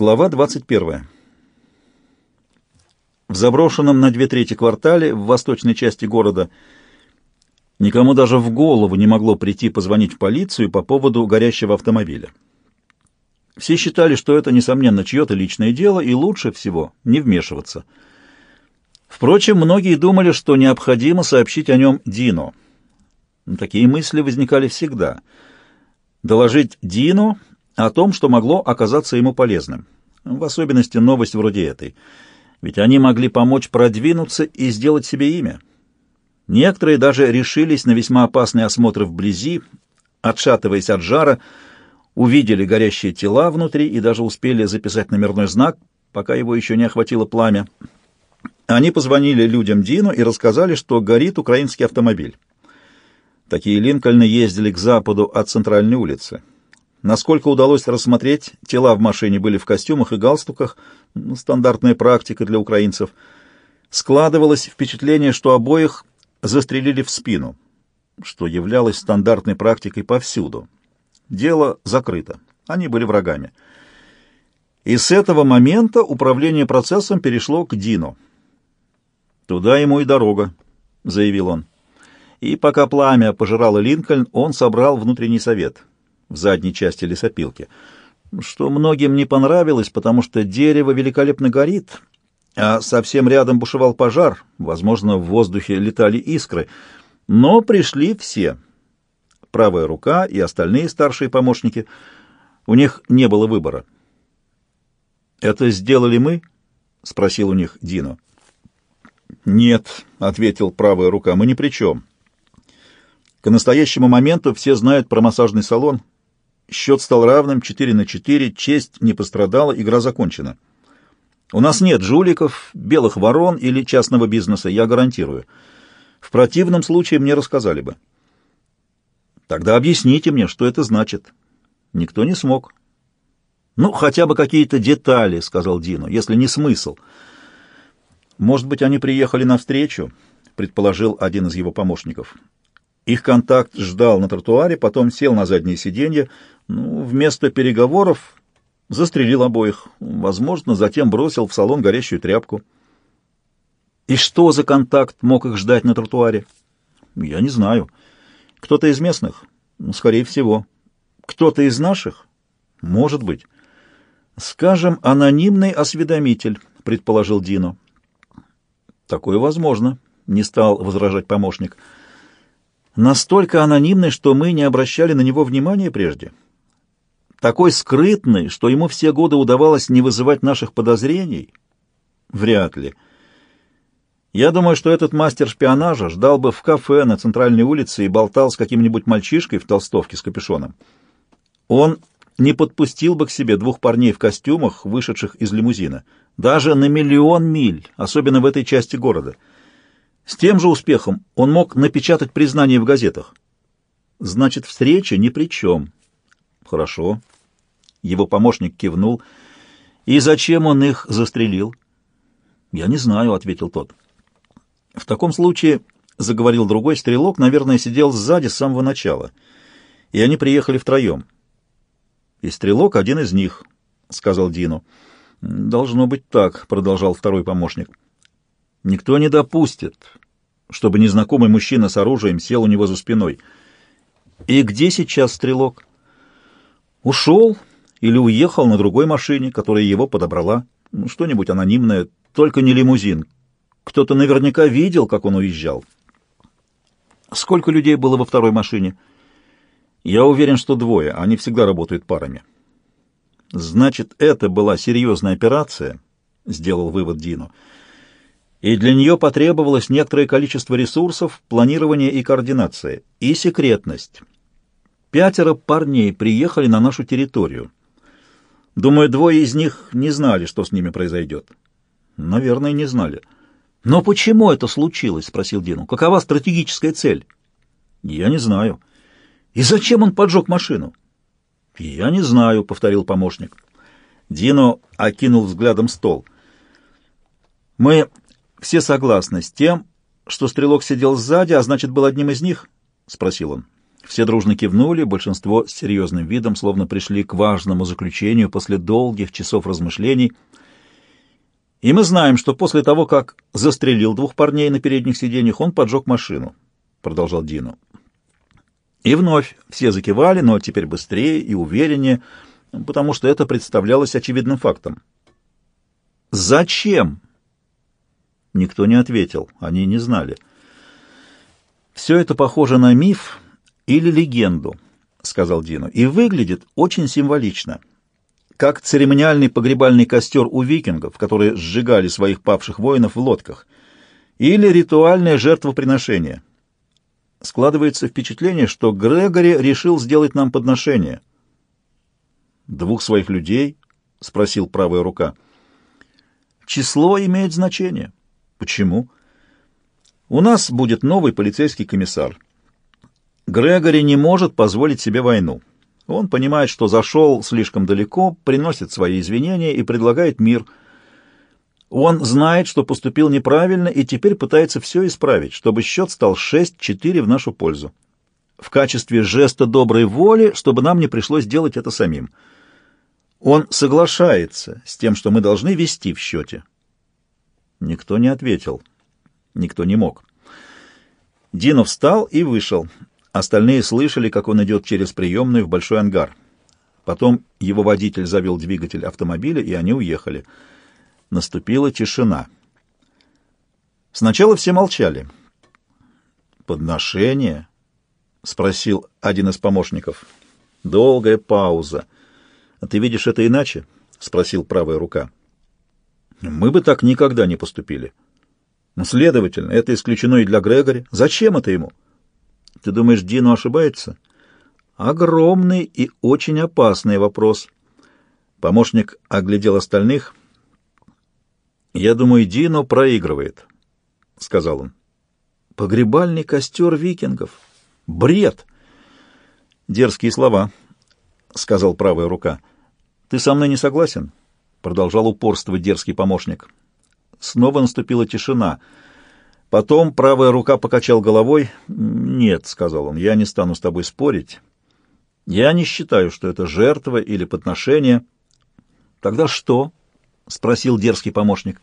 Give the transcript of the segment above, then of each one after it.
Глава 21. В заброшенном на две трети квартале в восточной части города никому даже в голову не могло прийти позвонить в полицию по поводу горящего автомобиля. Все считали, что это, несомненно, чье-то личное дело, и лучше всего не вмешиваться. Впрочем, многие думали, что необходимо сообщить о нем Дино. Такие мысли возникали всегда. Доложить Дино о том, что могло оказаться ему полезным. В особенности новость вроде этой. Ведь они могли помочь продвинуться и сделать себе имя. Некоторые даже решились на весьма опасные осмотры вблизи, отшатываясь от жара, увидели горящие тела внутри и даже успели записать номерной знак, пока его еще не охватило пламя. Они позвонили людям Дину и рассказали, что горит украинский автомобиль. Такие Линкольны ездили к западу от центральной улицы. Насколько удалось рассмотреть, тела в машине были в костюмах и галстуках, ну, стандартная практика для украинцев. Складывалось впечатление, что обоих застрелили в спину, что являлось стандартной практикой повсюду. Дело закрыто. Они были врагами. И с этого момента управление процессом перешло к Дину. «Туда ему и дорога», — заявил он. И пока пламя пожирало Линкольн, он собрал внутренний совет — в задней части лесопилки, что многим не понравилось, потому что дерево великолепно горит, а совсем рядом бушевал пожар, возможно, в воздухе летали искры, но пришли все. Правая рука и остальные старшие помощники, у них не было выбора. «Это сделали мы?» — спросил у них Дино. «Нет», — ответил правая рука, — «мы ни при чем». К настоящему моменту все знают про массажный салон — Счет стал равным 4 на 4, честь не пострадала, игра закончена. У нас нет жуликов, белых ворон или частного бизнеса, я гарантирую. В противном случае мне рассказали бы. Тогда объясните мне, что это значит. Никто не смог. Ну, хотя бы какие-то детали, сказал Дино, если не смысл. Может быть, они приехали навстречу, предположил один из его помощников. Их контакт ждал на тротуаре, потом сел на заднее сиденье, ну, вместо переговоров застрелил обоих. Возможно, затем бросил в салон горящую тряпку. И что за контакт мог их ждать на тротуаре? Я не знаю. Кто-то из местных? Ну, скорее всего. Кто-то из наших? Может быть. Скажем, анонимный осведомитель, предположил Дино. Такое возможно, не стал возражать помощник. Настолько анонимный, что мы не обращали на него внимания прежде такой скрытный, что ему все годы удавалось не вызывать наших подозрений? Вряд ли. Я думаю, что этот мастер шпионажа ждал бы в кафе на центральной улице и болтал с каким-нибудь мальчишкой в толстовке с капюшоном. Он не подпустил бы к себе двух парней в костюмах, вышедших из лимузина, даже на миллион миль, особенно в этой части города. С тем же успехом он мог напечатать признание в газетах. Значит, встреча ни при чем. Хорошо. Его помощник кивнул. И зачем он их застрелил? Я не знаю, ответил тот. В таком случае, заговорил другой стрелок, наверное, сидел сзади с самого начала. И они приехали втроем. И стрелок один из них, сказал Дину. Должно быть так, продолжал второй помощник. Никто не допустит, чтобы незнакомый мужчина с оружием сел у него за спиной. И где сейчас стрелок? Ушел или уехал на другой машине, которая его подобрала. Ну, что-нибудь анонимное, только не лимузин. Кто-то наверняка видел, как он уезжал. Сколько людей было во второй машине? Я уверен, что двое. Они всегда работают парами. Значит, это была серьезная операция, сделал вывод Дино. И для нее потребовалось некоторое количество ресурсов, планирования и координации, и секретность. Пятеро парней приехали на нашу территорию. Думаю, двое из них не знали, что с ними произойдет. Наверное, не знали. Но почему это случилось? спросил Дину. Какова стратегическая цель? Я не знаю. И зачем он поджег машину? Я не знаю, повторил помощник. Дино окинул взглядом стол. Мы все согласны с тем, что стрелок сидел сзади, а значит, был одним из них? спросил он. Все дружно кивнули, большинство с серьезным видом, словно пришли к важному заключению после долгих часов размышлений. И мы знаем, что после того, как застрелил двух парней на передних сиденьях, он поджег машину, — продолжал Дину. И вновь все закивали, но теперь быстрее и увереннее, потому что это представлялось очевидным фактом. «Зачем?» Никто не ответил, они не знали. «Все это похоже на миф», или легенду, — сказал Дину, — и выглядит очень символично, как церемониальный погребальный костер у викингов, которые сжигали своих павших воинов в лодках, или ритуальное жертвоприношение. Складывается впечатление, что Грегори решил сделать нам подношение. «Двух своих людей?» — спросил правая рука. «Число имеет значение. Почему?» «У нас будет новый полицейский комиссар». Грегори не может позволить себе войну. Он понимает, что зашел слишком далеко, приносит свои извинения и предлагает мир. Он знает, что поступил неправильно и теперь пытается все исправить, чтобы счет стал 6-4 в нашу пользу. В качестве жеста доброй воли, чтобы нам не пришлось делать это самим. Он соглашается с тем, что мы должны вести в счете. Никто не ответил. Никто не мог. Дино встал и вышел. Остальные слышали, как он идет через приемную в большой ангар. Потом его водитель завел двигатель автомобиля, и они уехали. Наступила тишина. Сначала все молчали. «Подношение?» — спросил один из помощников. Долгая пауза. «А ты видишь это иначе?» — спросил правая рука. «Мы бы так никогда не поступили». «Ну, следовательно, это исключено и для Грегори. Зачем это ему?» Ты думаешь, Дино ошибается? Огромный и очень опасный вопрос. Помощник оглядел остальных. Я думаю, Дино проигрывает, сказал он. Погребальный костер викингов. Бред! Дерзкие слова, сказал правая рука. Ты со мной не согласен? Продолжал упорствовать дерзкий помощник. Снова наступила тишина — Потом правая рука покачал головой. «Нет», — сказал он, — «я не стану с тобой спорить. Я не считаю, что это жертва или подношение». «Тогда что?» — спросил дерзкий помощник.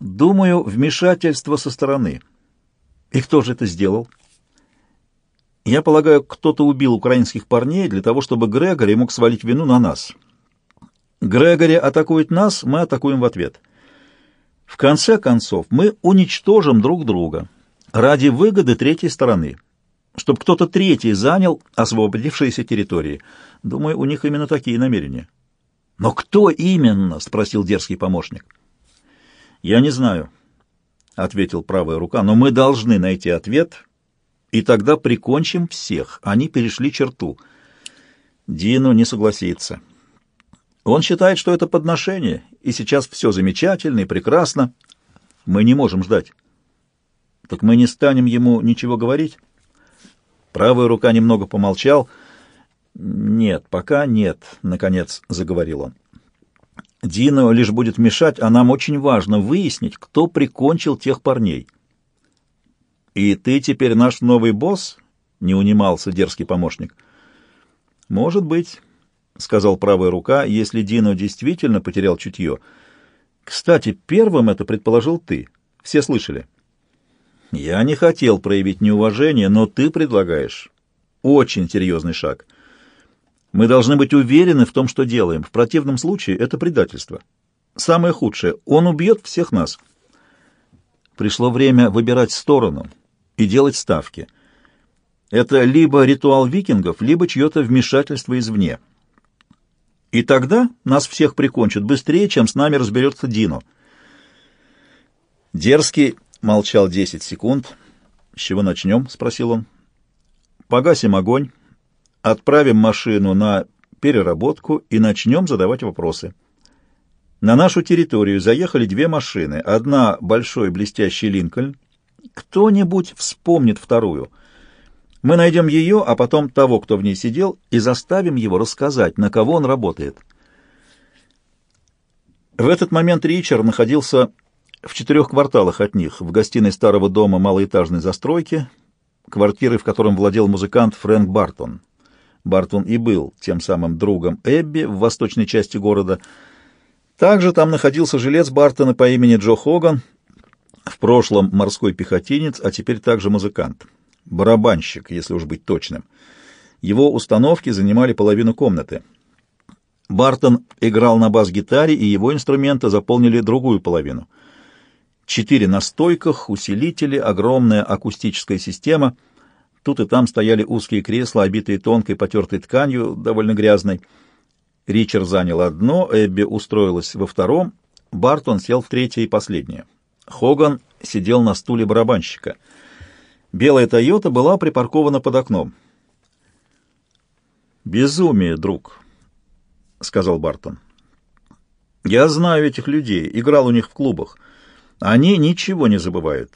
«Думаю, вмешательство со стороны». «И кто же это сделал?» «Я полагаю, кто-то убил украинских парней для того, чтобы Грегори мог свалить вину на нас. Грегори атакует нас, мы атакуем в ответ». В конце концов, мы уничтожим друг друга ради выгоды третьей стороны, чтобы кто-то третий занял освободившиеся территории. Думаю, у них именно такие намерения. «Но кто именно?» — спросил дерзкий помощник. «Я не знаю», — ответил правая рука, — «но мы должны найти ответ, и тогда прикончим всех. Они перешли черту». Дину не согласится. Он считает, что это подношение, и сейчас все замечательно и прекрасно. Мы не можем ждать. Так мы не станем ему ничего говорить? Правая рука немного помолчал. Нет, пока нет, наконец заговорил он. Дина лишь будет мешать, а нам очень важно выяснить, кто прикончил тех парней. И ты теперь наш новый босс? Не унимался дерзкий помощник. Может быть. — сказал правая рука, — если Дино действительно потерял чутье. Кстати, первым это предположил ты. Все слышали. Я не хотел проявить неуважение, но ты предлагаешь очень серьезный шаг. Мы должны быть уверены в том, что делаем. В противном случае это предательство. Самое худшее — он убьет всех нас. Пришло время выбирать сторону и делать ставки. Это либо ритуал викингов, либо чье-то вмешательство извне. И тогда нас всех прикончат быстрее, чем с нами разберется Дино. Дерзкий молчал десять секунд. — С чего начнем? — спросил он. — Погасим огонь, отправим машину на переработку и начнем задавать вопросы. На нашу территорию заехали две машины. Одна — большой блестящий Линкольн. Кто-нибудь вспомнит вторую — мы найдем ее, а потом того, кто в ней сидел, и заставим его рассказать, на кого он работает. В этот момент Ричард находился в четырех кварталах от них, в гостиной старого дома малоэтажной застройки, квартиры, в котором владел музыкант Фрэнк Бартон. Бартон и был тем самым другом Эбби в восточной части города. Также там находился жилец Бартона по имени Джо Хоган, в прошлом морской пехотинец, а теперь также музыкант. Барабанщик, если уж быть точным. Его установки занимали половину комнаты. Бартон играл на бас-гитаре, и его инструменты заполнили другую половину. Четыре на стойках, усилители, огромная акустическая система. Тут и там стояли узкие кресла, обитые тонкой потертой тканью, довольно грязной. Ричард занял одно, Эбби устроилась во втором, Бартон сел в третье и последнее. Хоган сидел на стуле барабанщика. Белая «Тойота» была припаркована под окном. «Безумие, друг», — сказал Бартон. «Я знаю этих людей, играл у них в клубах. Они ничего не забывают.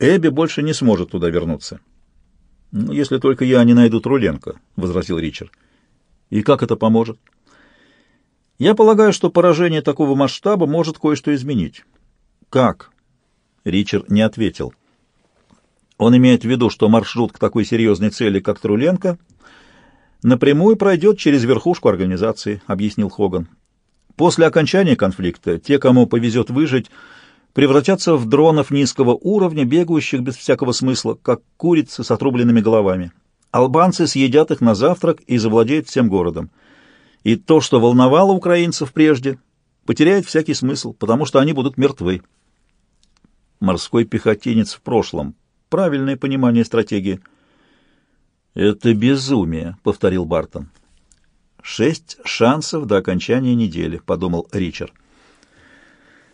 Эбби больше не сможет туда вернуться». «Ну, если только я не найду Труленко», — возразил Ричард. «И как это поможет?» «Я полагаю, что поражение такого масштаба может кое-что изменить». «Как?» Ричард не ответил. Он имеет в виду, что маршрут к такой серьезной цели, как Труленко, напрямую пройдет через верхушку организации, объяснил Хоган. После окончания конфликта те, кому повезет выжить, превратятся в дронов низкого уровня, бегающих без всякого смысла, как курицы с отрубленными головами. Албанцы съедят их на завтрак и завладеют всем городом. И то, что волновало украинцев прежде, потеряет всякий смысл, потому что они будут мертвы. Морской пехотинец в прошлом. Правильное понимание стратегии. «Это безумие», — повторил Бартон. «Шесть шансов до окончания недели», — подумал Ричард.